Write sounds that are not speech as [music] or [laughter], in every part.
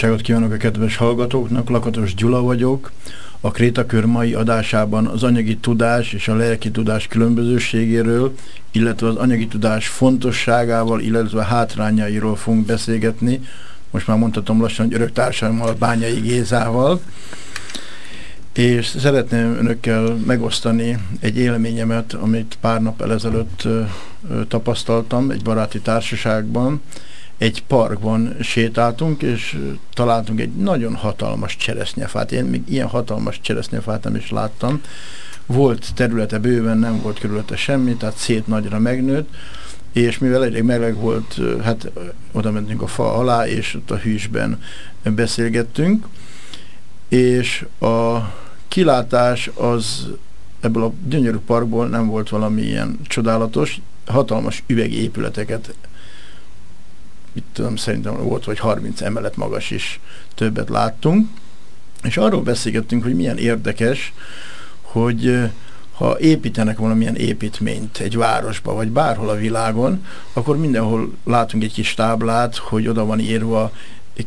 Boldogságot kívánok a kedves hallgatóknak, Lakatos Gyula vagyok. A Krétakör mai adásában az anyagi tudás és a lelki tudás különbözőségéről, illetve az anyagi tudás fontosságával, illetve hátrányairól fogunk beszélgetni. Most már mondhatom lassan, hogy örök társammal, Bányai Gézával. És szeretném önökkel megosztani egy élményemet, amit pár nap ezelőtt tapasztaltam egy baráti társaságban, egy parkban sétáltunk, és találtunk egy nagyon hatalmas cseresznyefát. Én még ilyen hatalmas cseresznyefát nem is láttam. Volt területe bőven, nem volt körülötte semmi, tehát szét nagyra megnőtt, és mivel elég meleg volt, hát oda mentünk a fa alá, és ott a hűsben beszélgettünk, és a kilátás az ebből a gyönyörű parkból nem volt valami ilyen csodálatos, hatalmas üvegépületeket mit tudom, szerintem volt, vagy 30 emelet magas is többet láttunk, és arról beszélgettünk, hogy milyen érdekes, hogy ha építenek valamilyen építményt egy városba, vagy bárhol a világon, akkor mindenhol látunk egy kis táblát, hogy oda van írva,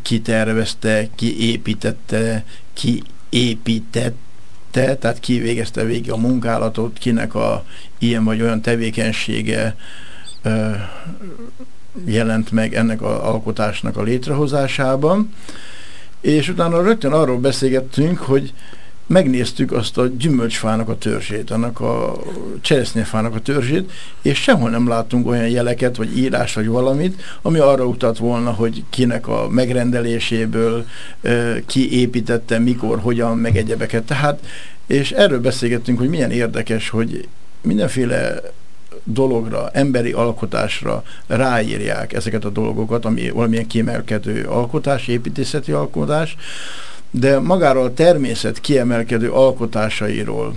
ki tervezte, ki építette, ki építette, tehát ki végezte végig a munkálatot, kinek a ilyen vagy olyan tevékenysége jelent meg ennek az alkotásnak a létrehozásában, és utána rögtön arról beszélgettünk, hogy megnéztük azt a gyümölcsfának a törzsét, annak a cseresznyefának a törzsét, és sehol nem látunk olyan jeleket, vagy írás, vagy valamit, ami arra utat volna, hogy kinek a megrendeléséből, ki építette, mikor, hogyan, meg egyebeket. Tehát, és erről beszélgettünk, hogy milyen érdekes, hogy mindenféle dologra, emberi alkotásra ráírják ezeket a dolgokat, ami valamilyen kiemelkedő alkotás, építészeti alkotás, de magáról a természet kiemelkedő alkotásairól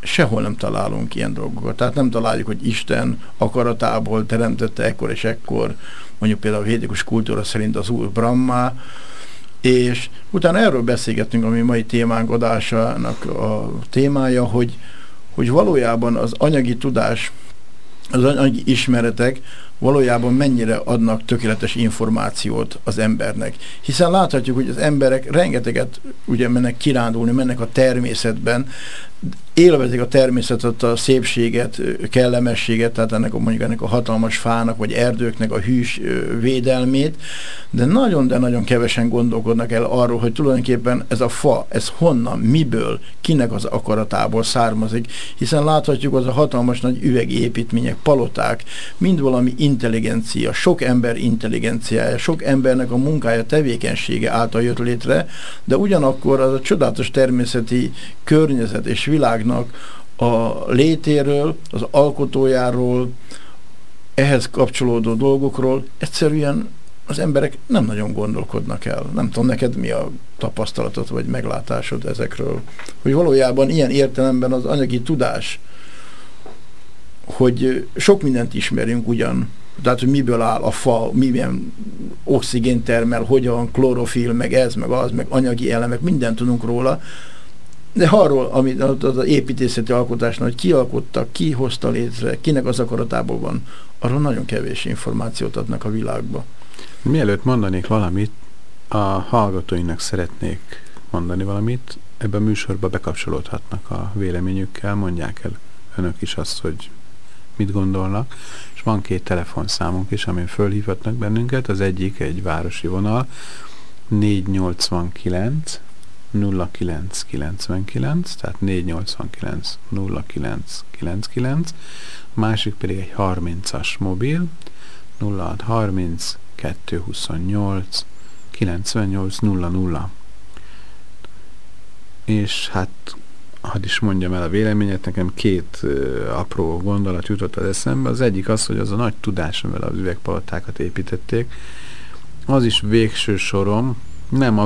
sehol nem találunk ilyen dolgokat. Tehát nem találjuk, hogy Isten akaratából teremtette ekkor és ekkor, mondjuk például a védikus kultúra szerint az úr Brahma, és utána erről beszélgettünk, ami mai témánk adásának a témája, hogy hogy valójában az anyagi tudás, az anyagi ismeretek valójában mennyire adnak tökéletes információt az embernek. Hiszen láthatjuk, hogy az emberek rengeteget ugye mennek kirándulni, mennek a természetben, élvezik a természetet, a szépséget, kellemességet, tehát ennek a, mondjuk ennek a hatalmas fának, vagy erdőknek a hűs védelmét, de nagyon, de nagyon kevesen gondolkodnak el arról, hogy tulajdonképpen ez a fa, ez honnan, miből, kinek az akaratából származik, hiszen láthatjuk az a hatalmas nagy üvegépítmények, paloták, mind valami intelligencia, sok ember intelligenciája, sok embernek a munkája, tevékenysége által jött létre, de ugyanakkor az a csodálatos természeti környezet és világnak a létéről, az alkotójáról, ehhez kapcsolódó dolgokról egyszerűen az emberek nem nagyon gondolkodnak el. Nem tudom, neked mi a tapasztalatod vagy meglátásod ezekről. Hogy valójában ilyen értelemben az anyagi tudás, hogy sok mindent ismerünk ugyan, tehát, hogy miből áll a fa, milyen oxigén termel, hogyan, klorofil, meg ez, meg az, meg anyagi elemek, mindent tudunk róla, de arról, amit az, az építészeti alkotásnak, hogy ki alkotta, ki hozta létre, kinek az akaratából van, arról nagyon kevés információt adnak a világba. Mielőtt mondanék valamit, a hallgatóinak szeretnék mondani valamit, ebben a műsorba bekapcsolódhatnak a véleményükkel, mondják el önök is azt, hogy mit gondolnak, és van két telefonszámunk is, amin fölhívhatnak bennünket, az egyik egy városi vonal, 489 0999, tehát 489 0999, másik pedig egy 30-as mobil, 0630 228 9800. És hát, hadd is mondjam el a véleményet, nekem két uh, apró gondolat jutott az eszembe. Az egyik az, hogy az a nagy tudás, amivel az üvegpalotákat építették, az is végső sorom nem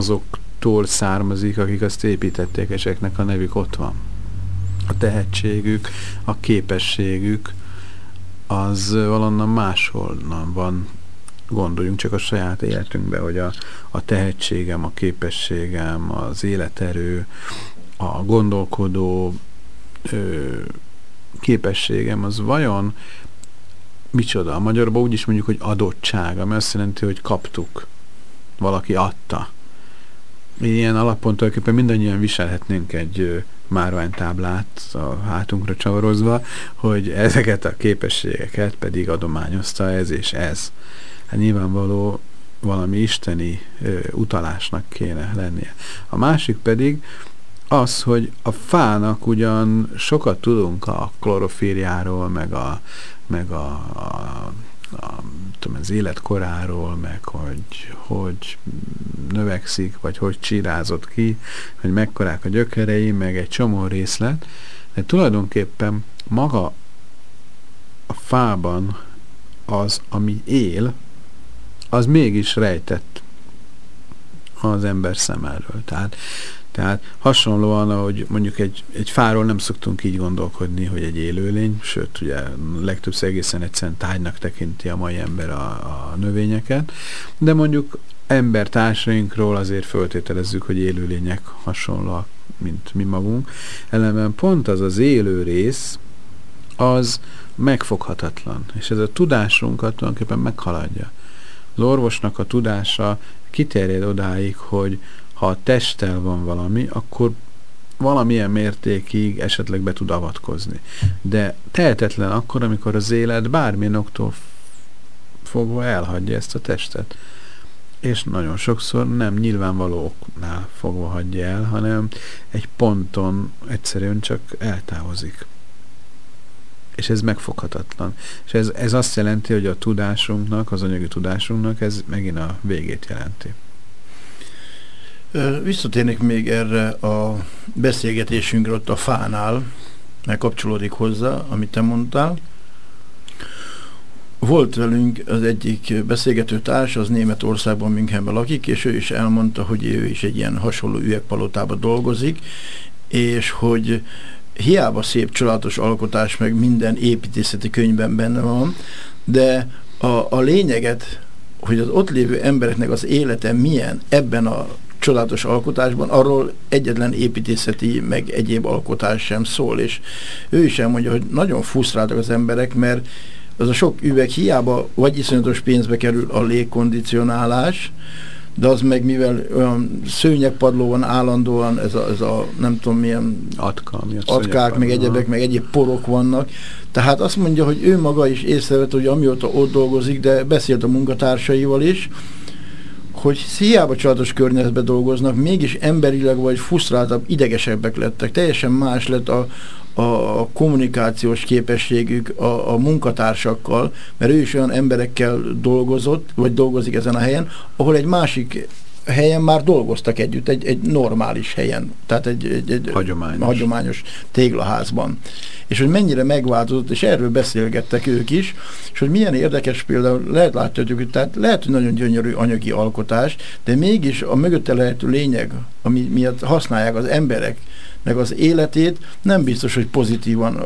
azoktól származik, akik azt építették, és a nevük ott van. A tehetségük, a képességük, az valonnan máshol van. Gondoljunk csak a saját életünkbe, hogy a, a tehetségem, a képességem, az életerő, a gondolkodó ö, képességem, az vajon micsoda? A magyarban úgy is mondjuk, hogy adottság, ami azt jelenti, hogy kaptuk. Valaki adta. Ilyen alapon tulajdonképpen mindannyian viselhetnénk egy márványtáblát a hátunkra csavarozva, hogy ezeket a képességeket pedig adományozta ez és ez. Hát nyilvánvaló valami isteni ö, utalásnak kéne lennie. A másik pedig az, hogy a fának ugyan sokat tudunk a klorofírjáról, meg a, meg a, a a, tudom, az életkoráról, meg hogy hogy növekszik, vagy hogy csirázott ki, hogy mekkorák a gyökerei, meg egy csomó részlet, de tulajdonképpen maga a fában az, ami él, az mégis rejtett az ember szemelről. Tehát tehát hasonlóan, ahogy mondjuk egy, egy fáról nem szoktunk így gondolkodni, hogy egy élőlény, sőt, ugye legtöbbször egészen egyszerűen tájnak tekinti a mai ember a, a növényeket, de mondjuk embertársainkról azért föltételezzük, hogy élőlények hasonlóak, mint mi magunk. Ellenben pont az az élő rész, az megfoghatatlan, és ez a tudásunkat tulajdonképpen meghaladja. Az orvosnak a tudása kiterjed odáig, hogy ha a testtel van valami, akkor valamilyen mértékig esetleg be tud avatkozni. De tehetetlen akkor, amikor az élet bármilyen októl fogva elhagyja ezt a testet. És nagyon sokszor nem nyilvánvaló oknál fogva hagyja el, hanem egy ponton egyszerűen csak eltávozik. És ez megfoghatatlan. És ez, ez azt jelenti, hogy a tudásunknak, az anyagi tudásunknak ez megint a végét jelenti. Visszatérnék még erre a beszélgetésünkre ott a fánál, mert kapcsolódik hozzá, amit te mondtál. Volt velünk az egyik beszélgető társ, az Németországban, Münchenben lakik, és ő is elmondta, hogy ő is egy ilyen hasonló üvegpalotában dolgozik, és hogy hiába szép családos alkotás, meg minden építészeti könyvben benne van, de a, a lényeget, hogy az ott lévő embereknek az élete milyen ebben a csodálatos alkotásban, arról egyetlen építészeti, meg egyéb alkotás sem szól, és ő is elmondja, hogy nagyon fusztráltak az emberek, mert az a sok üveg hiába vagy iszonyatos pénzbe kerül a légkondicionálás, de az meg mivel olyan szőnyegpadló van állandóan, ez a, ez a nem tudom milyen Atka, atkák, meg egyebek, meg egyéb porok vannak. Tehát azt mondja, hogy ő maga is észrevett, hogy amióta ott dolgozik, de beszélt a munkatársaival is, hogy hiába családos környezetben dolgoznak, mégis emberileg vagy frusztráltabb, idegesebbek lettek. Teljesen más lett a, a, a kommunikációs képességük a, a munkatársakkal, mert ő is olyan emberekkel dolgozott, vagy dolgozik ezen a helyen, ahol egy másik helyen már dolgoztak együtt, egy, egy normális helyen, tehát egy, egy, egy hagyományos. hagyományos téglaházban. És hogy mennyire megváltozott, és erről beszélgettek ők is, és hogy milyen érdekes például, lehet látni, hogy tehát lehet, hogy nagyon gyönyörű anyagi alkotás, de mégis a mögötte lehető lényeg, ami miatt használják az emberek, meg az életét nem biztos, hogy pozitívan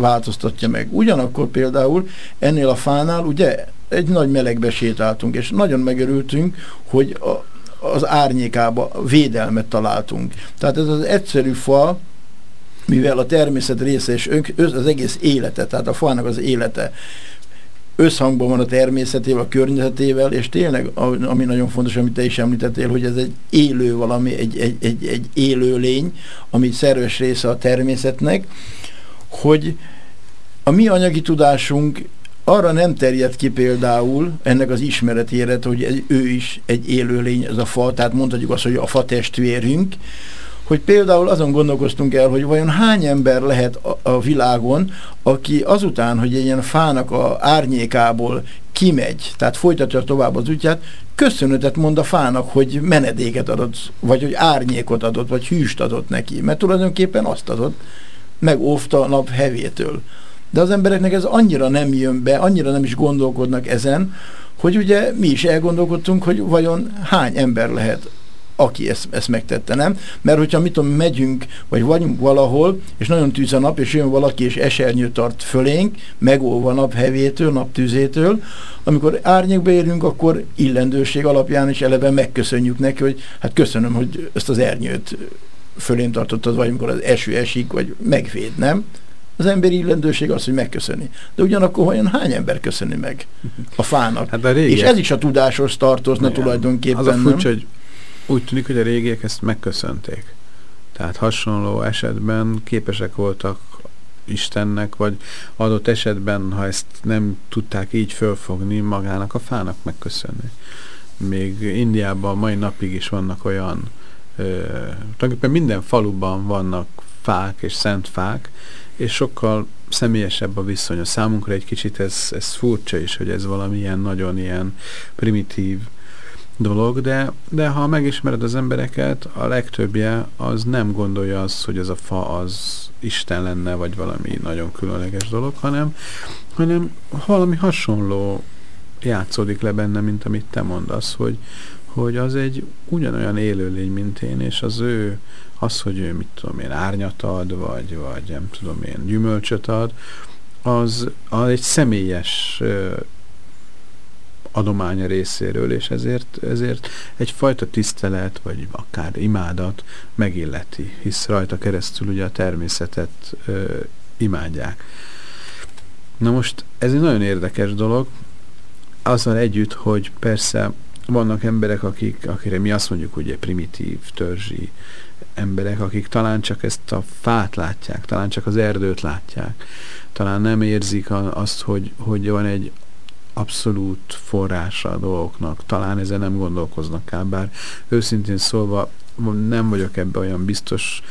változtatja meg. Ugyanakkor például ennél a fánál ugye egy nagy melegbe sétáltunk, és nagyon megörültünk, hogy a, az árnyékába védelmet találtunk. Tehát ez az egyszerű fa, mivel a természet része és az egész élete, tehát a fának az élete összhangban van a természetével, a környezetével, és tényleg, ami nagyon fontos, amit te is említettél, hogy ez egy élő valami, egy, egy, egy, egy élő lény, ami szerves része a természetnek, hogy a mi anyagi tudásunk arra nem terjed ki például ennek az ismeretére, hogy ő is egy élőlény, ez a fa, tehát mondhatjuk azt, hogy a fa testvérünk, hogy például azon gondolkoztunk el, hogy vajon hány ember lehet a, a világon, aki azután, hogy egy ilyen fának a árnyékából kimegy, tehát folytatja tovább az útját, köszönetet mond a fának, hogy menedéket adott, vagy hogy árnyékot adott, vagy hűst adott neki, mert tulajdonképpen azt adott, megóvta a nap hevétől. De az embereknek ez annyira nem jön be, annyira nem is gondolkodnak ezen, hogy ugye mi is elgondolkodtunk, hogy vajon hány ember lehet aki ezt, ezt megtette, nem? Mert hogyha mit tudom, megyünk, vagy vagyunk valahol, és nagyon tűz a nap, és jön valaki, és esernyő tart fölénk, megolva nap hevétől, nap tűzétől, amikor árnyékba érünk, akkor illendőség alapján is eleve megköszönjük neki, hogy hát köszönöm, hogy ezt az ernyőt fölén tartottad, vagy amikor az eső esik, vagy megvéd, nem? Az emberi illendőség az, hogy megköszöni. De ugyanakkor olyan hány ember köszöni meg a fának? Hát a régiek... És ez is a tudáshoz tartozna Igen. tulajdonképpen. Az a furcsa, hogy úgy tűnik, hogy a régiek ezt megköszönték. Tehát hasonló esetben képesek voltak Istennek, vagy adott esetben, ha ezt nem tudták így fölfogni, magának a fának megköszönni. Még Indiában mai napig is vannak olyan, ö, tulajdonképpen minden faluban vannak fák és szent fák, és sokkal személyesebb a viszony. A számunkra egy kicsit ez, ez furcsa is, hogy ez valamilyen nagyon ilyen primitív dolog, de, de ha megismered az embereket, a legtöbbje az nem gondolja azt, hogy ez a fa az Isten lenne, vagy valami nagyon különleges dolog, hanem, hanem valami hasonló játszódik le benne, mint amit te mondasz, hogy, hogy az egy ugyanolyan élőlény, mint én, és az ő, az, hogy ő, mit tudom én, árnyat ad, vagy, vagy nem tudom én, gyümölcsöt ad, az, az egy személyes adománya részéről, és ezért, ezért egyfajta tisztelet, vagy akár imádat megilleti, hisz rajta keresztül ugye a természetet ö, imádják. Na most ez egy nagyon érdekes dolog, azzal együtt, hogy persze vannak emberek, akik, akire mi azt mondjuk ugye primitív, törzsi emberek, akik talán csak ezt a fát látják, talán csak az erdőt látják, talán nem érzik azt, hogy, hogy van egy abszolút forrása a dolgoknak. Talán ezen nem gondolkoznak el, bár őszintén szólva nem vagyok ebbe olyan biztos,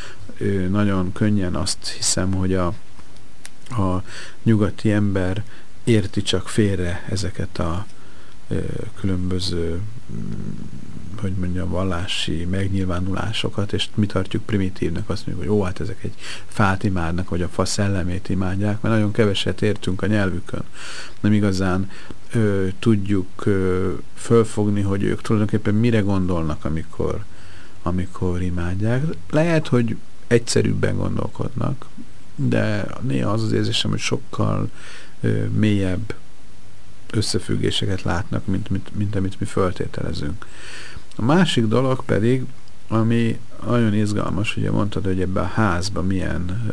nagyon könnyen azt hiszem, hogy a, a nyugati ember érti csak félre ezeket a különböző hogy mondjam, vallási megnyilvánulásokat, és mi tartjuk primitívnek, azt mondjuk, hogy jó, hát ezek egy fát imádnak, vagy a fa szellemét imádják, mert nagyon keveset értünk a nyelvükön. Nem igazán ö, tudjuk ö, fölfogni, hogy ők tulajdonképpen mire gondolnak, amikor, amikor imádják. Lehet, hogy egyszerűbben gondolkodnak, de néha az az érzésem, hogy sokkal ö, mélyebb összefüggéseket látnak, mint, mint, mint amit mi föltételezünk. A másik dolog pedig, ami nagyon izgalmas, ugye mondtad, hogy ebben a házban milyen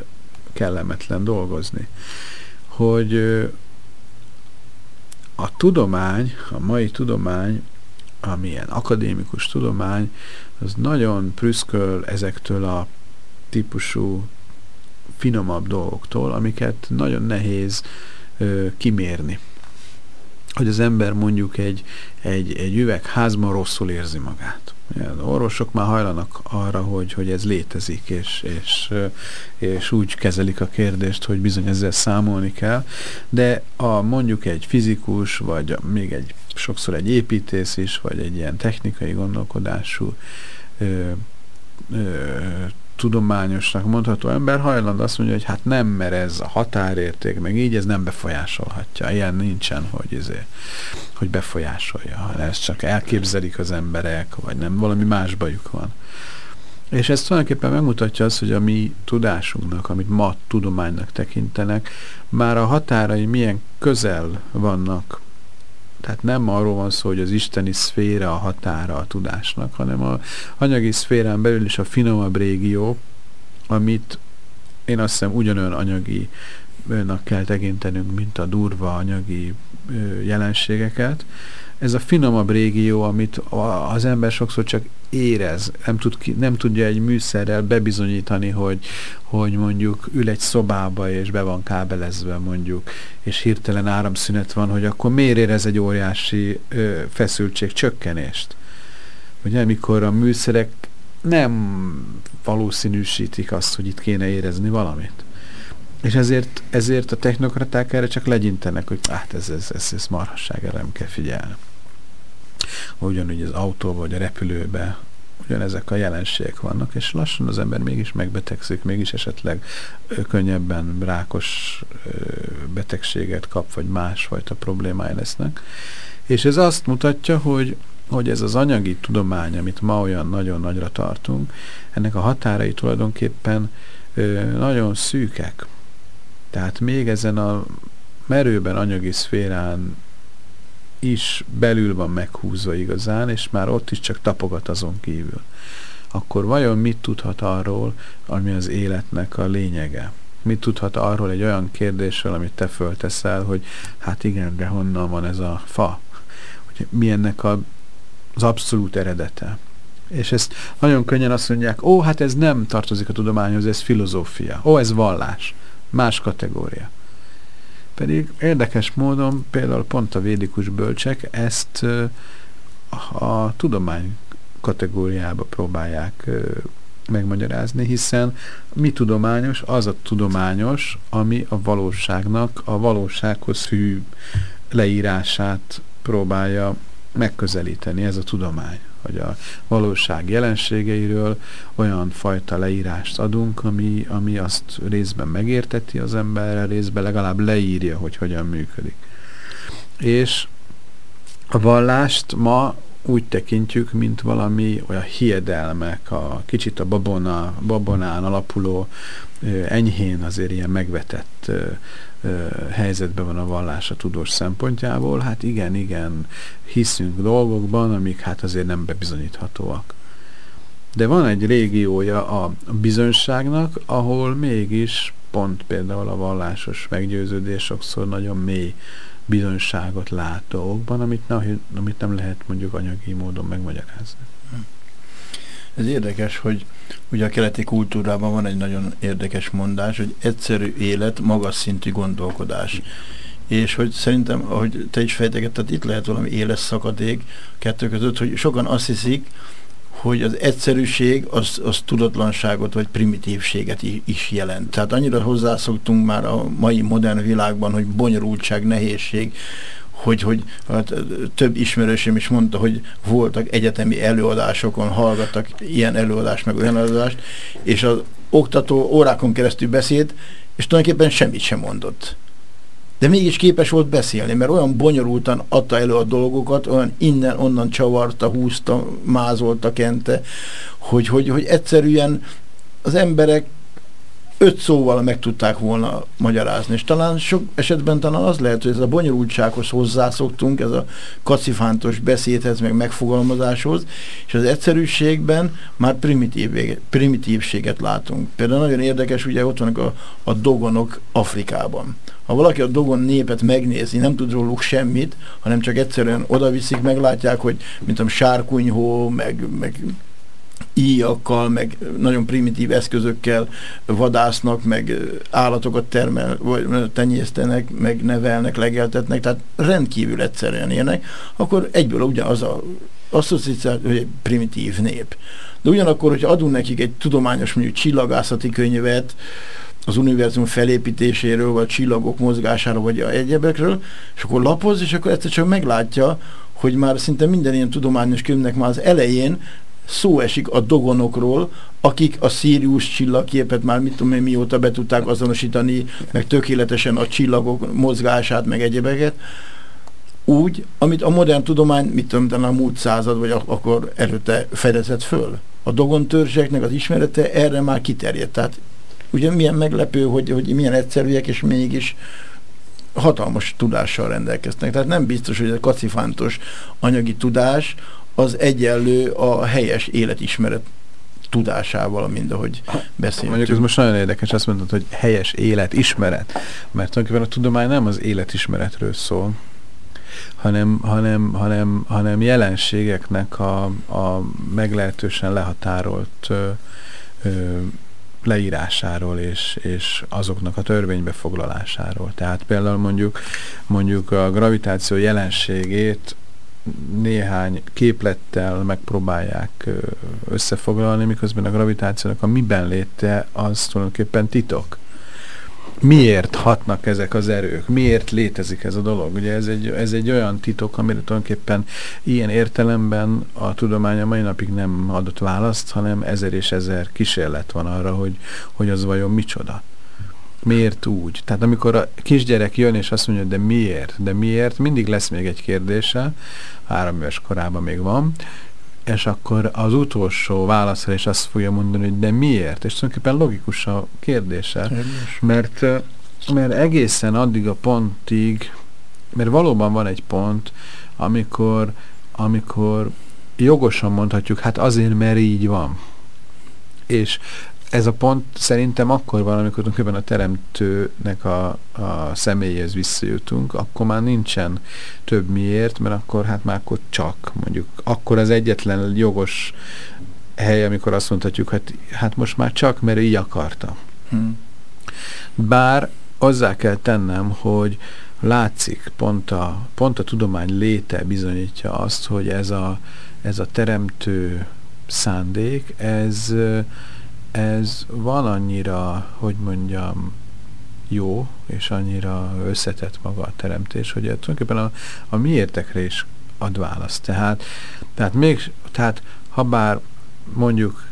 kellemetlen dolgozni, hogy a tudomány, a mai tudomány, amilyen akadémikus tudomány, az nagyon prüszköl ezektől a típusú finomabb dolgoktól, amiket nagyon nehéz ö, kimérni hogy az ember mondjuk egy, egy, egy üvegházban rosszul érzi magát. Az orvosok már hajlanak arra, hogy, hogy ez létezik, és, és, és úgy kezelik a kérdést, hogy bizony ezzel számolni kell, de a mondjuk egy fizikus, vagy még egy sokszor egy építész is, vagy egy ilyen technikai gondolkodású ö, ö, tudományosnak mondható ember hajlandó azt mondja, hogy hát nem, mert ez a határérték, meg így ez nem befolyásolhatja. Ilyen nincsen, hogy, izé, hogy befolyásolja. Ez csak elképzelik az emberek, vagy nem, valami más bajuk van. És ez tulajdonképpen megmutatja azt, hogy a mi tudásunknak, amit ma tudománynak tekintenek, már a határai milyen közel vannak tehát nem arról van szó, hogy az isteni szféra a határa a tudásnak, hanem a anyagi szférán belül is a finomabb régió, amit én azt hiszem ugyanolyan anyagi önnek kell tekintenünk, mint a durva anyagi jelenségeket, ez a finomabb régió, amit az ember sokszor csak érez, nem, tud ki, nem tudja egy műszerrel bebizonyítani, hogy, hogy mondjuk ül egy szobába, és be van kábelezve mondjuk, és hirtelen áramszünet van, hogy akkor miért érez egy óriási ö, feszültség csökkenést? Ugye, amikor a műszerek nem valószínűsítik azt, hogy itt kéne érezni valamit. És ezért, ezért a technokraták erre csak legyintenek, hogy hát ez, ez, ez, ez marhasság, erre nem kell figyelni. Ugyanúgy az autóba vagy a repülőbe ugyanezek a jelenségek vannak, és lassan az ember mégis megbetegszik, mégis esetleg könnyebben rákos betegséget kap, vagy másfajta problémái lesznek. És ez azt mutatja, hogy, hogy ez az anyagi tudomány, amit ma olyan nagyon nagyra tartunk, ennek a határai tulajdonképpen nagyon szűkek. Tehát még ezen a merőben anyagi szférán is belül van meghúzva igazán, és már ott is csak tapogat azon kívül. Akkor vajon mit tudhat arról, ami az életnek a lényege? Mit tudhat arról egy olyan kérdésről, amit te fölteszel, hogy hát igen, de honnan van ez a fa? Hogy mi ennek a, az abszolút eredete? És ezt nagyon könnyen azt mondják, ó, hát ez nem tartozik a tudományhoz, ez filozófia. Ó, ez vallás. Más kategória. Pedig érdekes módon például pont a védikus bölcsek ezt a tudomány kategóriába próbálják megmagyarázni, hiszen mi tudományos? Az a tudományos, ami a valóságnak, a valósághoz hű leírását próbálja megközelíteni, ez a tudomány hogy a valóság jelenségeiről olyan fajta leírást adunk, ami, ami azt részben megérteti az emberre, részben legalább leírja, hogy hogyan működik. És a vallást ma úgy tekintjük, mint valami olyan hiedelmek, a kicsit a babona, babonán alapuló, enyhén azért ilyen megvetett helyzetben van a vallás a tudós szempontjából. Hát igen, igen, hiszünk dolgokban, amik hát azért nem bebizonyíthatóak. De van egy régiója a bizonyságnak, ahol mégis pont például a vallásos meggyőződés sokszor nagyon mély bizonyságot lát dolgokban, amit, ne, amit nem lehet mondjuk anyagi módon megmagyarázni. Ez érdekes, hogy ugye a keleti kultúrában van egy nagyon érdekes mondás, hogy egyszerű élet, magas szintű gondolkodás. És hogy szerintem, ahogy te is fejtegetted, itt lehet valami éles szakadék kettő között, hogy sokan azt hiszik, hogy az egyszerűség az, az tudatlanságot vagy primitívséget is jelent. Tehát annyira hozzászoktunk már a mai modern világban, hogy bonyolultság, nehézség, hogy, hogy hát, több ismerősém is mondta, hogy voltak egyetemi előadásokon, hallgattak ilyen előadást, meg olyan előadást, és az oktató órákon keresztül beszélt, és tulajdonképpen semmit sem mondott. De mégis képes volt beszélni, mert olyan bonyolultan adta elő a dolgokat, olyan innen-onnan csavarta, húzta, mázolta, kente, hogy, hogy, hogy egyszerűen az emberek öt szóval meg tudták volna magyarázni. És talán sok esetben talán az lehet, hogy ez a bonyolultsághoz hozzászoktunk, ez a kacifántos beszédhez, meg megfogalmazáshoz, és az egyszerűségben már primitív, primitívséget látunk. Például nagyon érdekes, ugye ott vannak a, a dogonok Afrikában. Ha valaki a dogon népet megnézi, nem tud róluk semmit, hanem csak egyszerűen odaviszik, meglátják, hogy mint a sárkunyhó, meg, meg íjakkal, meg nagyon primitív eszközökkel vadásznak, meg állatokat termel, vagy tenyésztenek, meg nevelnek, legeltetnek, tehát rendkívül egyszerűen élnek, akkor egyből ugyanaz a asszociáció, hogy egy primitív nép. De ugyanakkor, hogyha adunk nekik egy tudományos mondjuk csillagászati könyvet, az univerzum felépítéséről, vagy csillagok mozgásáról, vagy egyebekről, és akkor lapoz, és akkor egyszer csak meglátja, hogy már szinte minden ilyen tudományos könyvnek már az elején szó esik a dogonokról, akik a Sirius csillagképet már mit tudom én mióta be tudták azonosítani, meg tökéletesen a csillagok mozgását, meg egyebeket, úgy, amit a modern tudomány, mit tudom, a múlt század, vagy akkor előtte fedezett föl. A dogon törzseknek az ismerete erre már kiterjedt. Tehát ugye milyen meglepő, hogy, hogy milyen egyszerűek, és mégis hatalmas tudással rendelkeznek. Tehát nem biztos, hogy a kacifántos anyagi tudás az egyenlő a helyes életismeret tudásával, mind ahogy beszéltünk. Mondjuk ez most nagyon érdekes, azt mondtad, hogy helyes életismeret, mert tulajdonképpen a tudomány nem az életismeretről szól, hanem, hanem, hanem, hanem jelenségeknek a, a meglehetősen lehatárolt ö, ö, leírásáról és, és azoknak a törvénybe foglalásáról. Tehát például mondjuk, mondjuk a gravitáció jelenségét néhány képlettel megpróbálják összefoglalni, miközben a gravitációnak a miben léte az tulajdonképpen titok miért hatnak ezek az erők, miért létezik ez a dolog. Ugye ez egy, ez egy olyan titok, amire tulajdonképpen ilyen értelemben a tudomány a mai napig nem adott választ, hanem ezer és ezer kísérlet van arra, hogy, hogy az vajon micsoda. Miért úgy? Tehát amikor a kisgyerek jön és azt mondja, de miért? De miért? Mindig lesz még egy kérdése, három éves korában még van, és akkor az utolsó válaszra is azt fogja mondani, hogy de miért? És tulajdonképpen logikus a kérdése, mert, mert egészen addig a pontig, mert valóban van egy pont, amikor, amikor jogosan mondhatjuk, hát azért, mert így van. És ez a pont szerintem akkor van, amikor tulajdonképpen a teremtőnek a, a személyhez visszajutunk, akkor már nincsen több miért, mert akkor hát már akkor csak, mondjuk, akkor az egyetlen jogos hely, amikor azt mondhatjuk, hát, hát most már csak, mert így akarta. Hmm. Bár azzá kell tennem, hogy látszik, pont a, pont a tudomány léte bizonyítja azt, hogy ez a, ez a teremtő szándék, ez ez van annyira, hogy mondjam, jó, és annyira összetett maga a teremtés, hogy tulajdonképpen a, a miértekre is ad választ. Tehát, tehát, még, tehát ha bár mondjuk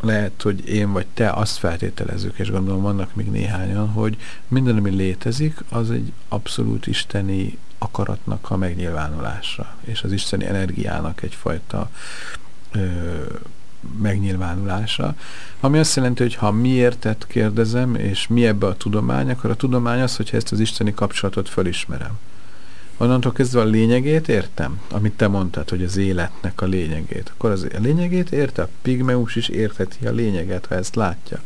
lehet, hogy én vagy te azt feltételezzük, és gondolom vannak még néhányan, hogy minden, ami létezik, az egy abszolút isteni akaratnak a megnyilvánulása, és az isteni energiának egyfajta ö, megnyilvánulása, ami azt jelenti, hogy ha miértet kérdezem, és mi ebbe a tudomány, akkor a tudomány az, hogyha ezt az isteni kapcsolatot fölismerem. Onnantól kezdve a lényegét értem, amit te mondtad, hogy az életnek a lényegét. Akkor az a lényegét érte, a pigmeus is értheti a lényeget, ha ezt látja.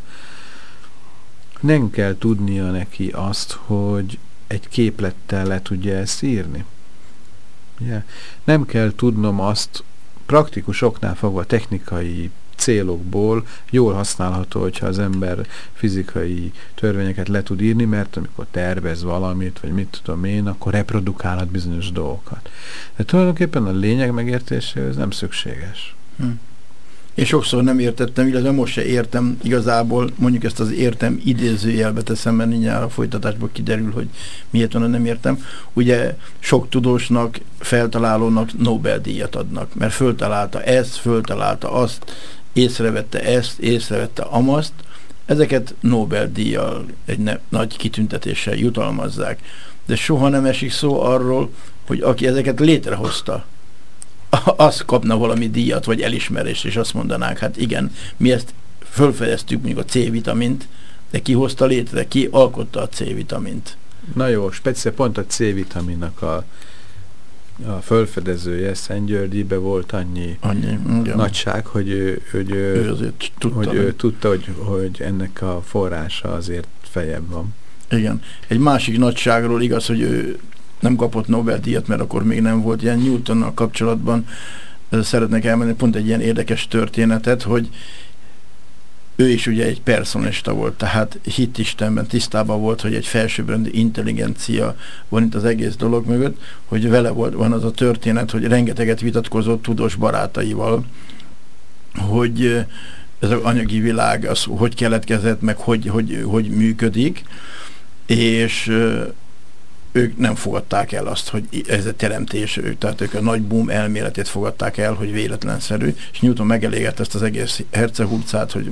Nem kell tudnia neki azt, hogy egy képlettel le tudja ezt írni. Yeah. Nem kell tudnom azt, praktikus oknál fogva technikai célokból jól használható, hogyha az ember fizikai törvényeket le tud írni, mert amikor tervez valamit, vagy mit tudom én, akkor reprodukálhat bizonyos dolgokat. De tulajdonképpen a lényeg megértése ez nem szükséges. Hm. Én sokszor nem értettem, illetve most se értem igazából, mondjuk ezt az értem idézőjelbe teszem, mert mindjárt a folytatásból kiderül, hogy miért van, nem értem. Ugye sok tudósnak, feltalálónak Nobel-díjat adnak, mert föltalálta ezt, föltalálta azt, észrevette ezt, észrevette amaszt, ezeket Nobel-díjjal, egy nagy kitüntetéssel jutalmazzák. De soha nem esik szó arról, hogy aki ezeket létrehozta, az kapna valami díjat, vagy elismerést, és azt mondanák, hát igen, mi ezt fölfedeztük mondjuk a C-vitamint, de ki hozta létre, ki alkotta a C-vitamint. Na jó, speciál pont a C-vitaminnak a, a fölfedezője Szent Györgyibe volt annyi, annyi nagyság, hogy ő, hogy, ő, azért tudta, hogy, ő tudta hogy, hogy ennek a forrása azért fejebb van. Igen. Egy másik nagyságról igaz, hogy ő nem kapott Nobel-díjat, mert akkor még nem volt ilyen Newtonnal kapcsolatban. Szeretnék elmenni pont egy ilyen érdekes történetet, hogy ő is ugye egy personalista volt, tehát hit Istenben tisztában volt, hogy egy felsőbbrendű intelligencia van itt az egész dolog mögött, hogy vele volt, van az a történet, hogy rengeteget vitatkozott tudós barátaival, hogy ez az anyagi világ, az hogy keletkezett, meg hogy, hogy, hogy működik, és ők nem fogadták el azt, hogy ez a teremtés, ők, tehát ők a nagy boom elméletét fogadták el, hogy véletlenszerű, és Newton megelégett ezt az egész hercehurcát, hogy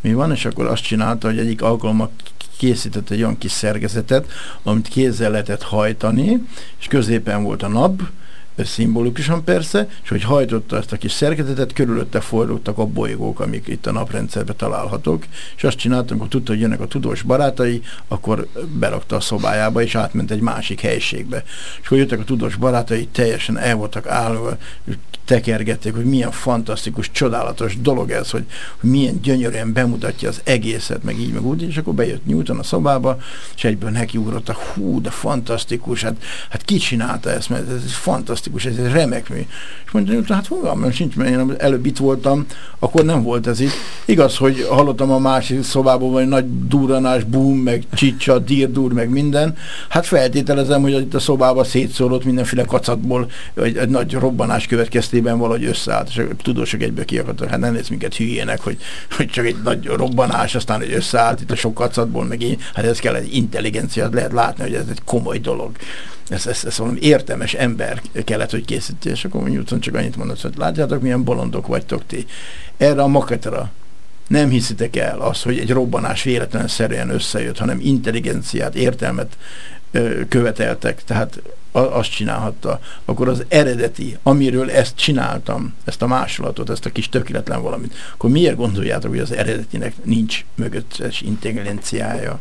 mi van, és akkor azt csinálta, hogy egyik alkalommal készített egy olyan kis szerkezetet, amit kézzel lehetett hajtani, és középen volt a nap, szimbolikusan persze, és hogy hajtotta ezt a kis szerkezetet, körülötte forrottak a bolygók, amik itt a naprendszerben találhatók, és azt csináltam, hogy tudta, hogy jönnek a tudós barátai, akkor berakta a szobájába, és átment egy másik helységbe. És hogy jöttek a tudós barátai, teljesen el voltak állva, tekergették, hogy milyen fantasztikus, csodálatos dolog ez, hogy, hogy milyen gyönyörűen bemutatja az egészet, meg így, meg úgy, és akkor bejött Newton a szobába, és egyből nekiugrott a hú, de fantasztikus, hát, hát ki csinálta ezt, mert ez fantasztikus, ez egy remek mű. És mondja Newton, hát fogalmam sincs, mert én előbb itt voltam, akkor nem volt ez itt. Igaz, hogy hallottam a másik szobában, vagy nagy duranás, boom, meg csicsa, dirdur, meg minden. Hát feltételezem, hogy itt a szobában szétszólott mindenféle kacatból, egy, egy nagy robbanás következtében valahogy összeállt, és a tudósok egyből kiakadtak, hát nem néz minket hülyének, hogy, hogy csak egy nagy robbanás, aztán hogy összeállt itt a sok kacatból, meg én, hát ez kell egy intelligencia, lehet látni, hogy ez egy komoly dolog. Ez, ez, ez valami értelmes ember kellett, hogy készítje, és akkor Newton csak annyit mondott, hogy látjátok, milyen bolondok vagytok ti. Erre a maketra nem hiszitek el azt, hogy egy robbanás véletlenszerűen összejött, hanem intelligenciát, értelmet ö, követeltek, tehát azt csinálhatta, akkor az eredeti, amiről ezt csináltam, ezt a másolatot, ezt a kis tökéletlen valamit, akkor miért gondoljátok, hogy az eredetinek nincs mögöttes intelligenciája?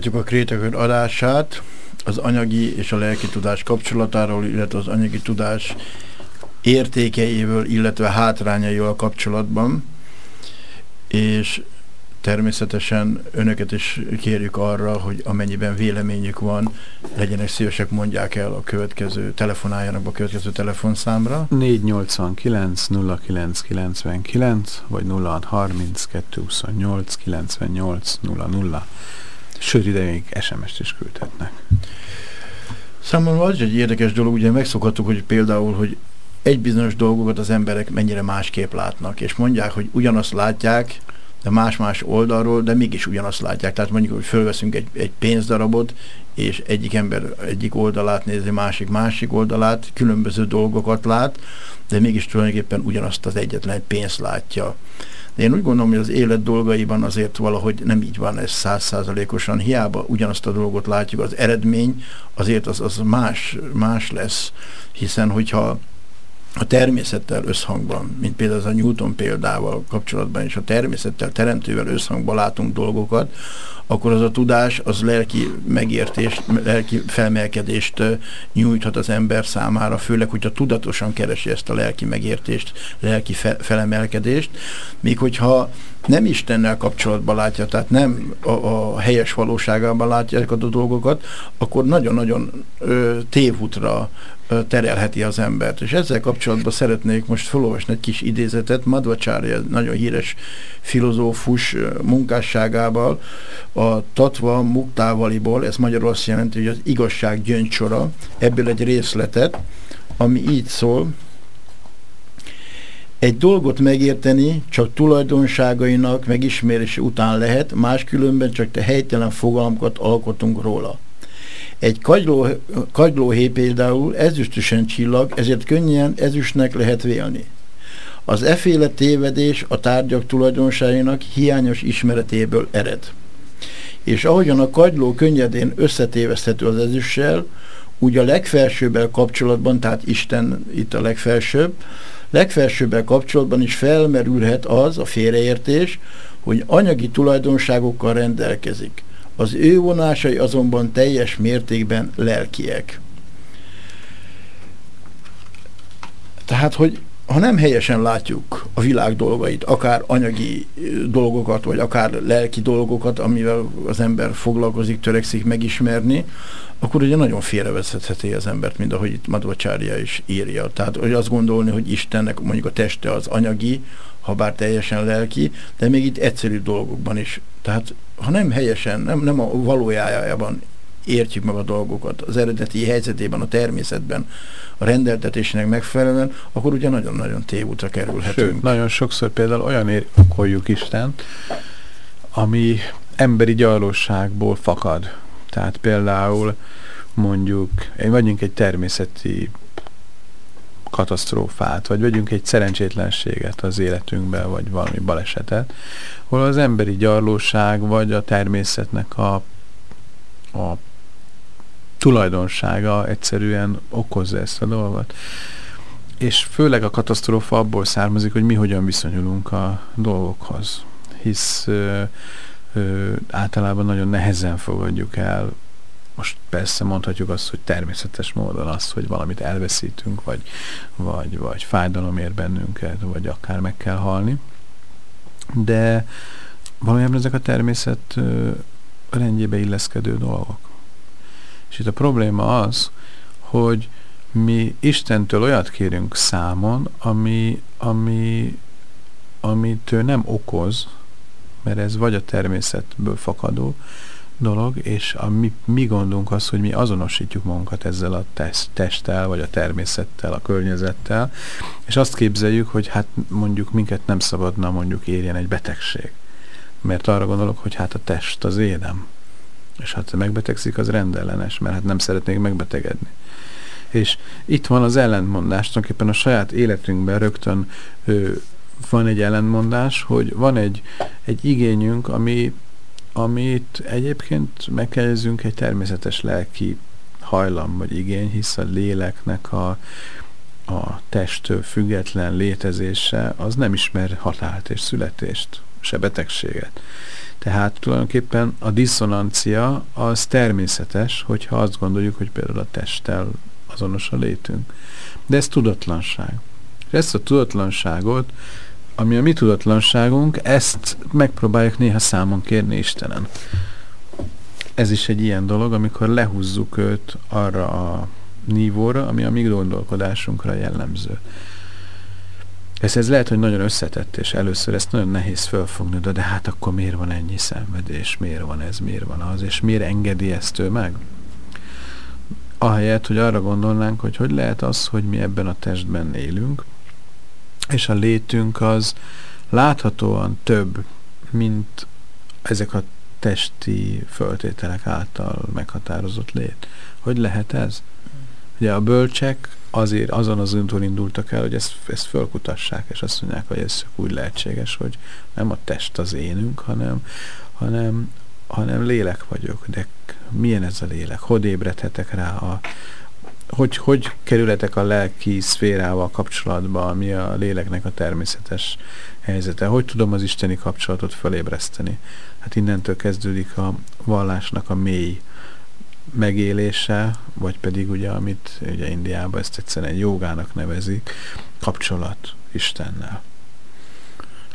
Folytatjuk a Krétakör adását az anyagi és a lelki tudás kapcsolatáról, illetve az anyagi tudás értékeivel, illetve hátrányaival kapcsolatban, és természetesen önöket is kérjük arra, hogy amennyiben véleményük van, legyenek szívesek, mondják el a következő, telefonáljanak a következő telefonszámra. 489 0999 vagy 0630 228 98 00 Sőt, ide még SMS-t is küldhetnek. Számomra az egy érdekes dolog, ugye megszokhattuk, hogy például, hogy egy bizonyos dolgokat az emberek mennyire másképp látnak, és mondják, hogy ugyanazt látják, de más-más oldalról, de mégis ugyanazt látják. Tehát mondjuk, hogy fölveszünk egy, egy pénzdarabot, és egyik ember egyik oldalát nézi, másik másik oldalát, különböző dolgokat lát, de mégis tulajdonképpen ugyanazt az egyetlen pénzt látja. De én úgy gondolom, hogy az élet dolgaiban azért valahogy nem így van ez százszázalékosan. Hiába ugyanazt a dolgot látjuk, az eredmény azért az, az más, más lesz, hiszen hogyha a természettel összhangban, mint például az a Newton példával kapcsolatban, és a természettel, teremtővel összhangban látunk dolgokat, akkor az a tudás az lelki megértést, lelki felmelkedést nyújthat az ember számára, főleg, hogyha tudatosan keresi ezt a lelki megértést, lelki fe felemelkedést, míg hogyha nem Istennel kapcsolatban látja, tehát nem a, a helyes valóságában látja ezeket a dolgokat, akkor nagyon-nagyon tévútra terelheti az embert. És ezzel kapcsolatban szeretnék most felolvasni egy kis idézetet. Madhvacharya, nagyon híres filozófus munkásságával, a Tatva Muktávaliból, ez magyarul azt jelenti, hogy az igazság gyöngycsora, ebből egy részletet, ami így szól, egy dolgot megérteni csak tulajdonságainak megismerése után lehet, máskülönben csak te helytelen fogalmakat alkotunk róla. Egy kagyló, kagylóhé például ezüstösen csillag, ezért könnyen ezüstnek lehet vélni. Az eféle tévedés a tárgyak tulajdonságainak hiányos ismeretéből ered. És ahogyan a kagyló könnyedén összetéveszthető az ezüstsel, úgy a legfelsőbbel kapcsolatban, tehát Isten itt a legfelsőbb, legfelsőbbel kapcsolatban is felmerülhet az a félreértés, hogy anyagi tulajdonságokkal rendelkezik. Az ő vonásai azonban teljes mértékben lelkiek. Tehát, hogy ha nem helyesen látjuk a világ dolgait, akár anyagi dolgokat, vagy akár lelki dolgokat, amivel az ember foglalkozik, törekszik megismerni, akkor ugye nagyon félrevezhetheti az embert, mint ahogy itt Madhvacsária is írja. Tehát, hogy azt gondolni, hogy Istennek mondjuk a teste az anyagi, ha bár teljesen lelki, de még itt egyszerű dolgokban is. Tehát, ha nem helyesen, nem, nem a valójájában értjük meg a dolgokat az eredeti helyzetében, a természetben, a rendeltetésének megfelelően, akkor ugye nagyon-nagyon tévútra kerülhetünk. Sőt, nagyon sokszor például olyan okoljuk Istent, ami emberi gyarlóságból fakad. Tehát például mondjuk, vagyunk egy természeti katasztrófát, vagy vegyünk egy szerencsétlenséget az életünkben, vagy valami balesetet, hol az emberi gyarlóság, vagy a természetnek a, a tulajdonsága egyszerűen okozza ezt a dolgot. És főleg a katasztrófa abból származik, hogy mi hogyan viszonyulunk a dolgokhoz. Hisz ö, ö, általában nagyon nehezen fogadjuk el most persze mondhatjuk azt, hogy természetes módon az, hogy valamit elveszítünk, vagy, vagy, vagy fájdalom ér bennünket, vagy akár meg kell halni. De valójában ezek a természet rendjébe illeszkedő dolgok. És itt a probléma az, hogy mi Istentől olyat kérünk számon, ami, ami, amit ő nem okoz, mert ez vagy a természetből fakadó dolog, és a mi, mi gondunk az, hogy mi azonosítjuk magunkat ezzel a test, testtel, vagy a természettel, a környezettel, és azt képzeljük, hogy hát mondjuk minket nem szabadna mondjuk érjen egy betegség. Mert arra gondolok, hogy hát a test az énem és hát megbetegszik, az rendellenes, mert hát nem szeretnék megbetegedni. És itt van az ellentmondás, tulajdonképpen a saját életünkben rögtön ö, van egy ellentmondás, hogy van egy, egy igényünk, ami, amit egyébként megkezdünk egy természetes lelki hajlam vagy igény, hisz a léleknek a, a testtől független létezése az nem ismer határt és születést, se betegséget. Tehát tulajdonképpen a diszonancia az természetes, hogyha azt gondoljuk, hogy például a testtel azonos a létünk. De ez tudatlanság. És ezt a tudatlanságot, ami a mi tudatlanságunk, ezt megpróbáljuk néha számon kérni Istenen. Ez is egy ilyen dolog, amikor lehúzzuk őt arra a nívóra, ami a mi gondolkodásunkra jellemző. Ez, ez lehet, hogy nagyon összetett, és először ezt nagyon nehéz felfogni, de, de hát akkor miért van ennyi szenvedés, miért van ez, miért van az, és miért engedi ezt ő meg? Ahelyett, hogy arra gondolnánk, hogy hogy lehet az, hogy mi ebben a testben élünk, és a létünk az láthatóan több, mint ezek a testi föltételek által meghatározott lét. Hogy lehet ez? Ugye a bölcsek azért azon az úton indultak el, hogy ezt, ezt fölkutassák, és azt mondják, hogy ez úgy lehetséges, hogy nem a test az énünk, hanem, hanem, hanem lélek vagyok. De milyen ez a lélek? Hogy ébredhetek rá a, hogy, hogy kerületek a lelki szférával kapcsolatba, mi a léleknek a természetes helyzete? Hogy tudom az isteni kapcsolatot felébreszteni? Hát innentől kezdődik a vallásnak a mély megélése, vagy pedig ugye, amit ugye Indiában ezt egyszerűen jogának nevezik, kapcsolat Istennel.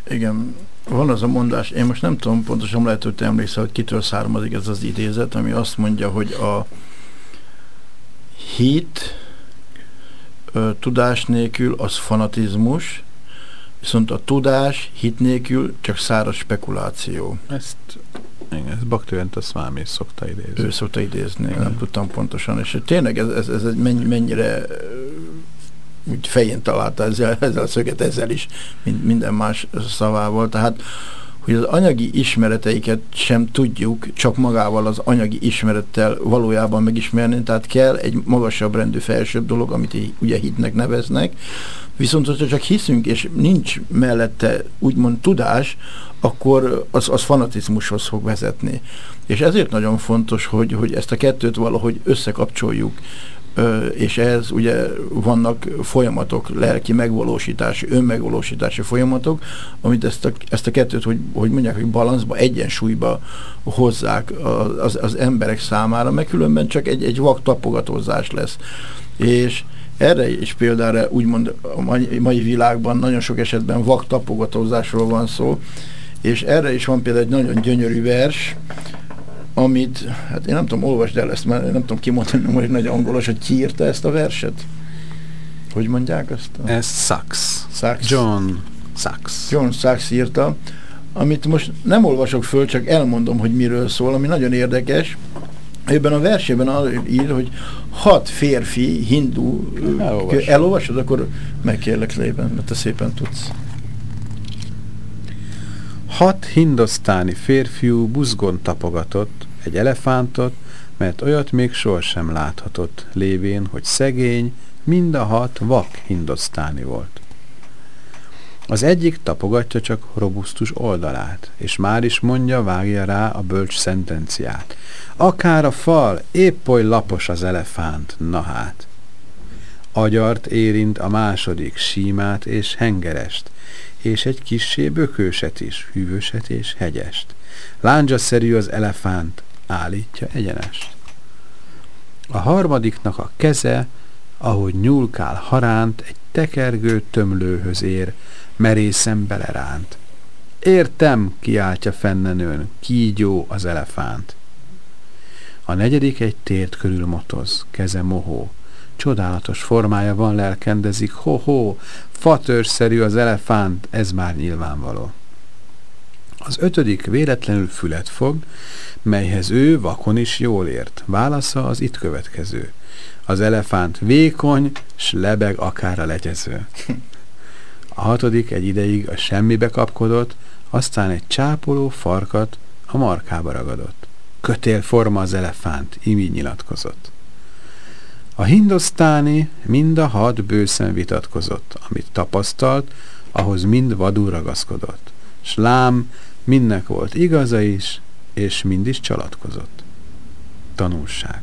Igen, van az a mondás, én most nem tudom pontosan, lehet, hogy te emlékszel, hogy kitől származik ez az idézet, ami azt mondja, hogy a hit ö, tudás nélkül az fanatizmus, viszont a tudás hit nélkül csak száraz spekuláció. Ezt, igen, ezt Baktivent a Szvámi szokta idézni. Ő szokta idézni, igen. nem tudtam pontosan, és tényleg ez, ez, ez mennyi, mennyire úgy fején találta ezzel, ezzel a szöget, ezzel is, mint minden más szavával. Tehát hogy az anyagi ismereteiket sem tudjuk csak magával az anyagi ismerettel valójában megismerni, tehát kell egy magasabb rendű, felsőbb dolog, amit ugye hitnek neveznek, viszont hogyha csak hiszünk, és nincs mellette úgymond tudás, akkor az, az fanatizmushoz fog vezetni. És ezért nagyon fontos, hogy, hogy ezt a kettőt valahogy összekapcsoljuk, és ez ugye vannak folyamatok, lelki megvalósítási, önmegvalósítási folyamatok, amit ezt a, ezt a kettőt, hogy, hogy mondják, hogy balanszba, egyensúlyba hozzák az, az emberek számára, mert különben csak egy, egy vak tapogatózás lesz. És erre is például úgymond a mai, mai világban nagyon sok esetben vak tapogatózásról van szó, és erre is van például egy nagyon gyönyörű vers, amit, hát én nem tudom, olvasd el ezt, mert nem tudom kimondani, hogy nagy angolos, hogy ki írta ezt a verset? Hogy mondják ezt? A... Ez Sachs. Sachs. John Sachs. John Sachs írta, amit most nem olvasok föl, csak elmondom, hogy miről szól, ami nagyon érdekes. Ebben a versében ír, hogy hat férfi hindu, Elolvasod, elolvasod akkor megkérlek lében, mert te szépen tudsz. Hat hindosztáni férfiú buzgon tapogatott egy elefántot, mert olyat még sohasem láthatott, lévén, hogy szegény, mind a hat vak hindosztáni volt. Az egyik tapogatja csak robusztus oldalát, és már is mondja, vágja rá a bölcs szentenciát. Akár a fal, épp oly lapos az elefánt, na hát. Agyart érint a második, símát és hengerest, és egy kissé bökőset is, hűvöset és hegyest. Lándzsaszerű az elefánt, állítja egyenest. A harmadiknak a keze, ahogy nyúlkál haránt, egy tekergő tömlőhöz ér, merészen beleránt. Értem, kiáltja fennenőn, kígyó az elefánt. A negyedik egy tért körül motoz, keze mohó, Csodálatos formája van, lelkendezik, ho-ho, fatőrszerű az elefánt, ez már nyilvánvaló. Az ötödik véletlenül fület fog, melyhez ő vakon is jól ért. Válasza az itt következő. Az elefánt vékony, s lebeg akár a legyező. A hatodik egy ideig a semmibe kapkodott, aztán egy csápoló farkat a markába ragadott. Kötél forma az elefánt, így nyilatkozott. A hindosztáni mind a hat bőszen vitatkozott, amit tapasztalt, ahhoz mind vadul ragaszkodott. S lám, mindnek volt igaza is, és mind is csalatkozott. Tanulság.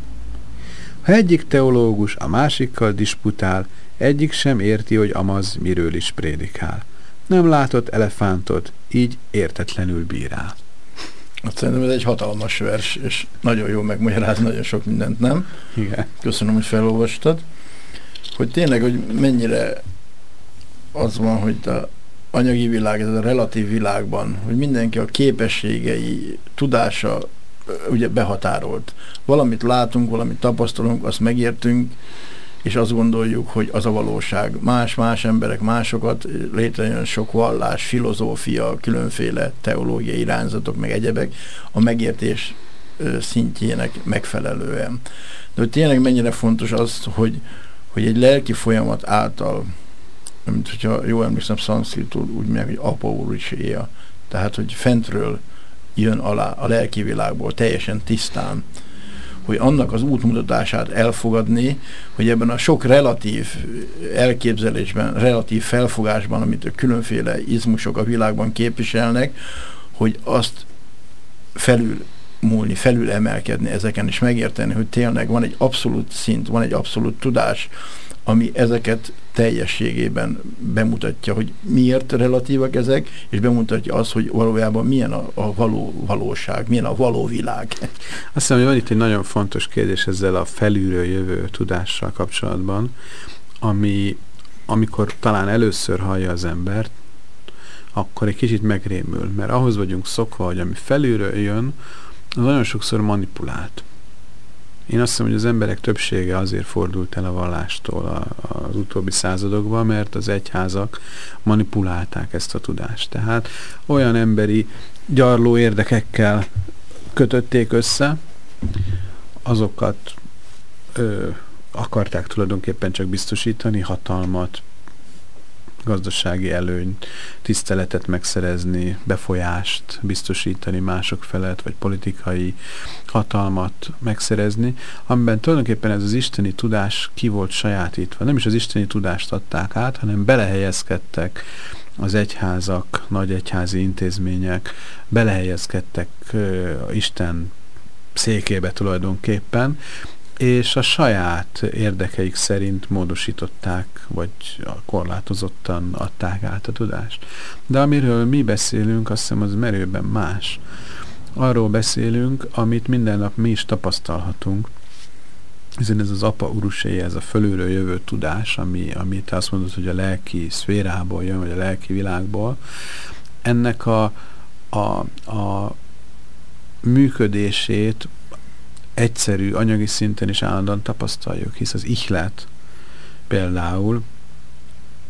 Ha egyik teológus a másikkal disputál, egyik sem érti, hogy amaz miről is prédikál. Nem látott elefántot, így értetlenül bírál. Hát szerintem ez egy hatalmas vers, és nagyon jó megmagyaráz nagyon sok mindent, nem? Igen. Köszönöm, hogy felolvastad. Hogy tényleg, hogy mennyire az van, hogy a anyagi világ, ez a relatív világban, hogy mindenki a képességei, tudása ugye behatárolt. Valamit látunk, valamit tapasztalunk, azt megértünk, és azt gondoljuk, hogy az a valóság. Más-más emberek másokat, létrejön sok vallás, filozófia, különféle teológiai irányzatok, meg egyebek a megértés szintjének megfelelően. De hogy tényleg mennyire fontos az, hogy, hogy egy lelki folyamat által, mint hogyha jól emlékszem, szanszkritul úgy meg, hogy apaurishéja, tehát, hogy fentről jön alá a lelki világból teljesen tisztán, hogy annak az útmutatását elfogadni, hogy ebben a sok relatív elképzelésben, relatív felfogásban, amit a különféle izmusok a világban képviselnek, hogy azt felül múlni, felül emelkedni ezeken, és megérteni, hogy tényleg van egy abszolút szint, van egy abszolút tudás, ami ezeket teljességében bemutatja, hogy miért relatívak ezek, és bemutatja azt, hogy valójában milyen a, a való valóság, milyen a való világ. Azt hiszem, hogy van itt egy nagyon fontos kérdés ezzel a felülről jövő tudással kapcsolatban, ami amikor talán először hallja az embert, akkor egy kicsit megrémül, mert ahhoz vagyunk szokva, hogy ami felülről jön, az nagyon sokszor manipulált. Én azt hiszem, hogy az emberek többsége azért fordult el a vallástól a, az utóbbi századokban, mert az egyházak manipulálták ezt a tudást. Tehát olyan emberi gyarló érdekekkel kötötték össze, azokat ö, akarták tulajdonképpen csak biztosítani, hatalmat, gazdasági előnyt, tiszteletet megszerezni, befolyást biztosítani mások felett, vagy politikai hatalmat megszerezni, amiben tulajdonképpen ez az isteni tudás ki volt sajátítva. Nem is az isteni tudást adták át, hanem belehelyezkedtek az egyházak, nagy egyházi intézmények, belehelyezkedtek uh, Isten székébe tulajdonképpen, és a saját érdekeik szerint módosították, vagy korlátozottan adták át a tudást. De amiről mi beszélünk, azt hiszem az merőben más. Arról beszélünk, amit minden nap mi is tapasztalhatunk, hiszen ez az apa urusé, ez a fölülről jövő tudás, ami, amit azt mondod, hogy a lelki szférából jön, vagy a lelki világból, ennek a, a, a működését egyszerű, anyagi szinten is állandóan tapasztaljuk, hisz az ihlet például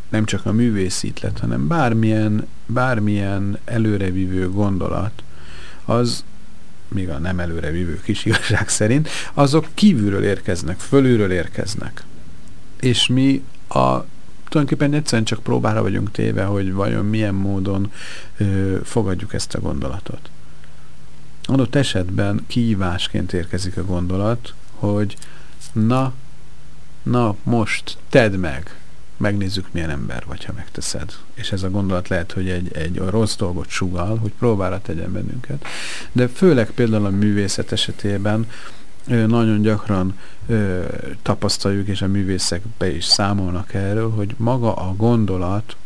nem csak a művészítlet, hanem bármilyen, bármilyen előrevívő gondolat, az, még a nem előrevívő kis [laughs] igazság szerint, azok kívülről érkeznek, fölülről érkeznek. És mi a tulajdonképpen egyszerűen csak próbára vagyunk téve, hogy vajon milyen módon ö, fogadjuk ezt a gondolatot adott esetben kihívásként érkezik a gondolat, hogy na, na most tedd meg, megnézzük milyen ember vagy, ha megteszed. És ez a gondolat lehet, hogy egy, egy rossz dolgot sugal, hogy próbára tegyen bennünket. De főleg például a művészet esetében nagyon gyakran ö, tapasztaljuk, és a művészek be is számolnak erről, hogy maga a gondolat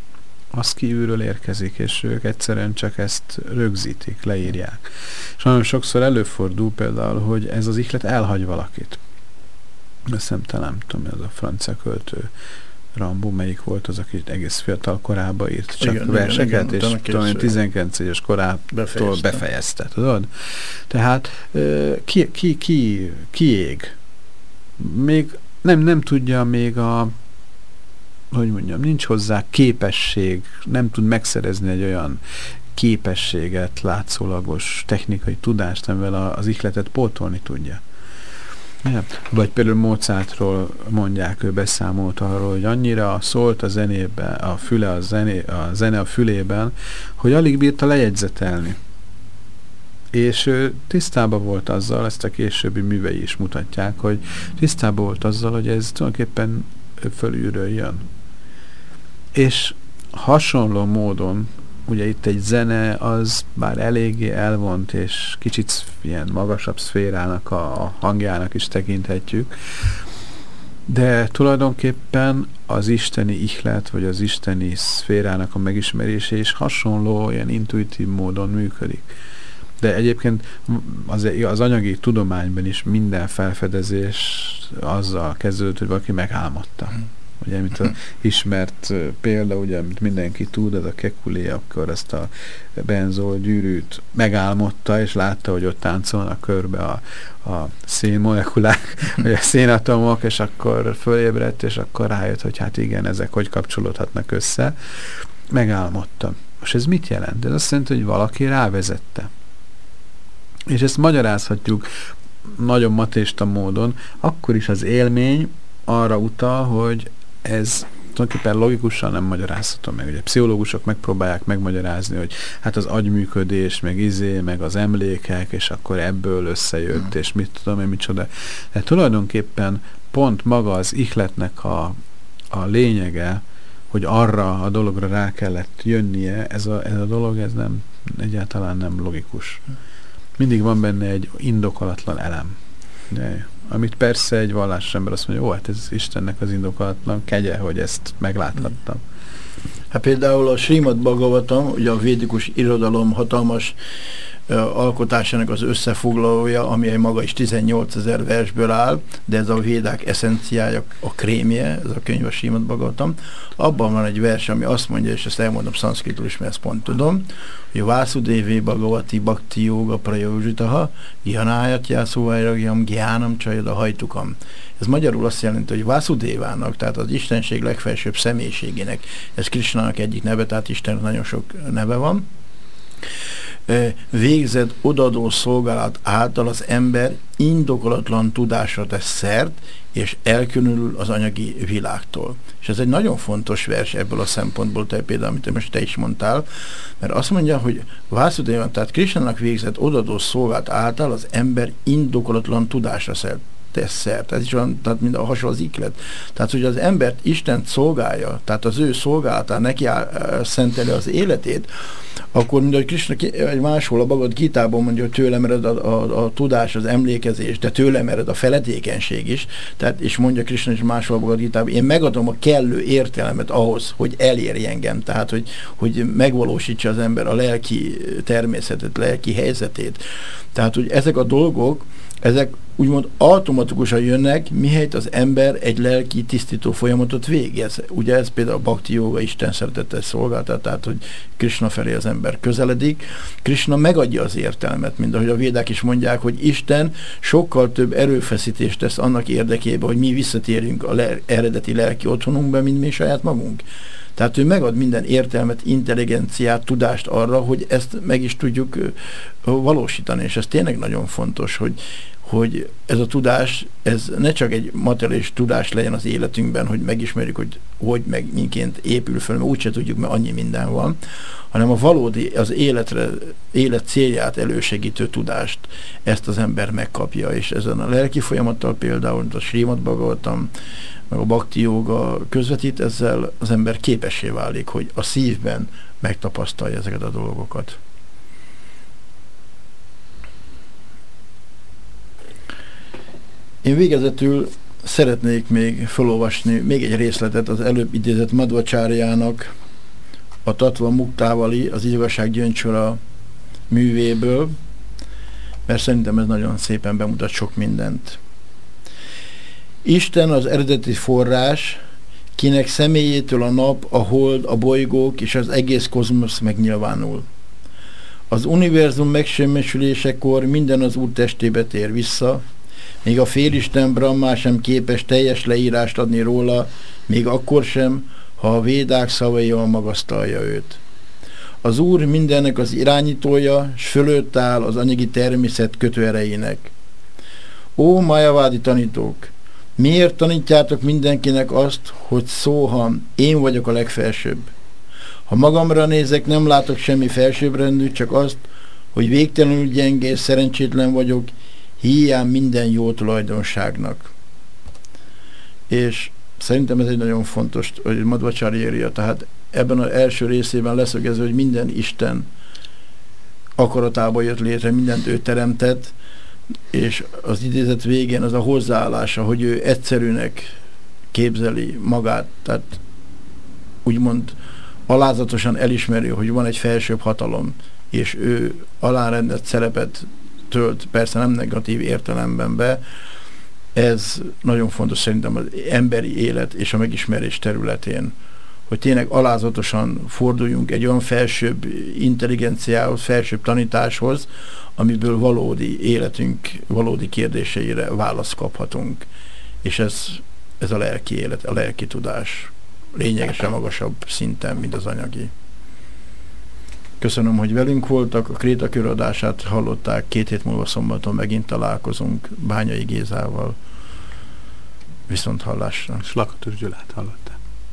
az kívülről érkezik, és ők egyszerűen csak ezt rögzítik, leírják. És nagyon sokszor előfordul például, hogy ez az ihlet elhagy valakit. Azt nem talán, nem tudom, ez a francia költő Rambó, melyik volt az, aki egész fiatal korában írt csak igen, verseket, igen, igen, és tudom, 19 éves korától befejezte. befejezte, tudod? Tehát ki, ki, ki, ki ég? Még nem, nem tudja még a hogy mondjam, nincs hozzá képesség, nem tud megszerezni egy olyan képességet, látszólagos technikai tudást, amivel az ihletet pótolni tudja. Ja. Vagy például Mozartról mondják, ő beszámolt arról, hogy annyira szólt a zenébe, a füle a, zené, a zene a fülében, hogy alig bírta lejegyzetelni. És ő tisztában volt azzal, ezt a későbbi művei is mutatják, hogy tisztában volt azzal, hogy ez tulajdonképpen fölülről jön. És hasonló módon, ugye itt egy zene az bár eléggé elvont, és kicsit ilyen magasabb szférának a, a hangjának is tekinthetjük, de tulajdonképpen az isteni ihlet, vagy az isteni szférának a megismerése is hasonló, ilyen intuitív módon működik. De egyébként az, az anyagi tudományban is minden felfedezés azzal kezdődött, hogy valaki megálmodta. Hmm ugye, mint a ismert példa, ugye, amit mindenki tud, ez a Kekulé, akkor ezt a benzol gyűrűt megálmodta, és látta, hogy ott táncolnak körbe a, a szénmolekulák, [laughs] vagy a szénatomok, és akkor fölébredt, és akkor rájött, hogy hát igen, ezek hogy kapcsolódhatnak össze. Megálmodta. Most ez mit jelent? Ez azt jelenti, hogy valaki rávezette. És ezt magyarázhatjuk nagyon matésta módon, akkor is az élmény arra utal, hogy ez tulajdonképpen logikusan nem magyarázható meg. Ugye pszichológusok megpróbálják megmagyarázni, hogy hát az agyműködés, meg izé, meg az emlékek, és akkor ebből összejött, hmm. és mit tudom én, micsoda. De tulajdonképpen pont maga az ihletnek a, a lényege, hogy arra a dologra rá kellett jönnie, ez a, ez a dolog, ez nem, egyáltalán nem logikus. mindig van benne egy indokolatlan elem. De, amit persze egy vallásos ember azt mondja, ó, hát ez Istennek az indokolatlan kegye, hogy ezt megláthattam. Hát például a Srimad Bhagavatam, ugye a védikus irodalom hatalmas alkotásának az összefoglalója, ami egy maga is 18 ezer versből áll, de ez a védák eszenciája, a krémje, ez a könyv a Simad Bagatam. Abban van egy vers, ami azt mondja, és ezt elmondom szanszkritul is, mert ezt pont tudom, hogy Vászudévé Bhagavati Bhakti Yoga Prajózsitaha, Ihanájat Jászóvájragjam, Gyánam Csajada Hajtukam. Ez magyarul azt jelenti, hogy Vászudévának, tehát az Istenség legfelsőbb személyiségének, ez Krishnának egyik neve, tehát Istennek nagyon sok neve van, végzett odadó szolgálat által az ember indokolatlan tudásra tesz szert, és elkülönül az anyagi világtól. És ez egy nagyon fontos vers ebből a szempontból, te például, amit most te is mondtál, mert azt mondja, hogy Vászudévan, tehát Krisnának végzett odadó szolgálat által az ember indokolatlan tudásra szert tesz szert. Ez is van, tehát mind a hasonló az iklet. Tehát, hogy az embert Isten szolgálja, tehát az ő szolgálatán neki áll, szenteli az életét, akkor, mint ahogy Krishna egy máshol a Bagad Gitában mondja, hogy tőlem ered a, a, a, tudás, az emlékezés, de tőlem ered a feletékenység is, tehát, és mondja Krishna is máshol a Bagad Gitában, én megadom a kellő értelmet ahhoz, hogy elérj engem, tehát, hogy, hogy megvalósítsa az ember a lelki természetet, lelki helyzetét. Tehát, hogy ezek a dolgok, ezek úgymond automatikusan jönnek, mihelyt az ember egy lelki tisztító folyamatot végez. Ugye ez például a Bhakti Yoga Isten szeretettel szolgáltat, tehát hogy Krishna felé az ember közeledik. Krishna megadja az értelmet, mint ahogy a védák is mondják, hogy Isten sokkal több erőfeszítést tesz annak érdekében, hogy mi visszatérjünk a le eredeti lelki otthonunkba, mint mi saját magunk. Tehát ő megad minden értelmet, intelligenciát, tudást arra, hogy ezt meg is tudjuk valósítani, és ez tényleg nagyon fontos, hogy, hogy ez a tudás, ez ne csak egy materiális tudás legyen az életünkben, hogy megismerjük, hogy hogy meg minként épül fel, mert úgyse tudjuk, mert annyi minden van, hanem a valódi, az életre, élet célját elősegítő tudást ezt az ember megkapja, és ezen a lelki folyamattal például, a Srimad Bhagavatam, meg a Bhakti Yoga közvetít, ezzel az ember képessé válik, hogy a szívben megtapasztalja ezeket a dolgokat. Én végezetül szeretnék még felolvasni még egy részletet az előbb idézett Madvacsárjának a Tatva Muktávali, az igazság gyöncsora művéből, mert szerintem ez nagyon szépen bemutat sok mindent. Isten az eredeti forrás, kinek személyétől a nap, a hold, a bolygók és az egész kozmosz megnyilvánul. Az univerzum megsemmisülésekor minden az úr testébe tér vissza, még a félisten Brahma sem képes teljes leírást adni róla, még akkor sem, ha a védák szavaival magasztalja őt. Az Úr mindennek az irányítója, s fölött áll az anyagi természet kötőerejének. Ó, majavádi tanítók! Miért tanítjátok mindenkinek azt, hogy szóham, én vagyok a legfelsőbb? Ha magamra nézek, nem látok semmi felsőbbrendű, csak azt, hogy végtelenül gyenge és szerencsétlen vagyok, hiány minden jó tulajdonságnak. És szerintem ez egy nagyon fontos, hogy Madvacsári írja, tehát ebben az első részében leszögező, hogy minden Isten akaratába jött létre, mindent ő teremtett, és az idézet végén az a hozzáállása, hogy ő egyszerűnek képzeli magát, tehát úgymond alázatosan elismeri, hogy van egy felsőbb hatalom, és ő alárendett szerepet tölt, persze nem negatív értelemben be, ez nagyon fontos szerintem az emberi élet és a megismerés területén, hogy tényleg alázatosan forduljunk egy olyan felsőbb intelligenciához, felsőbb tanításhoz, amiből valódi életünk, valódi kérdéseire választ kaphatunk. És ez, ez a lelki élet, a lelki tudás lényegesen magasabb szinten, mint az anyagi. Köszönöm, hogy velünk voltak. A Kréta köradását hallották. Két hét múlva szombaton megint találkozunk Bányai Gézával. Viszont hallásra. És Lakatos Gyulát hallották.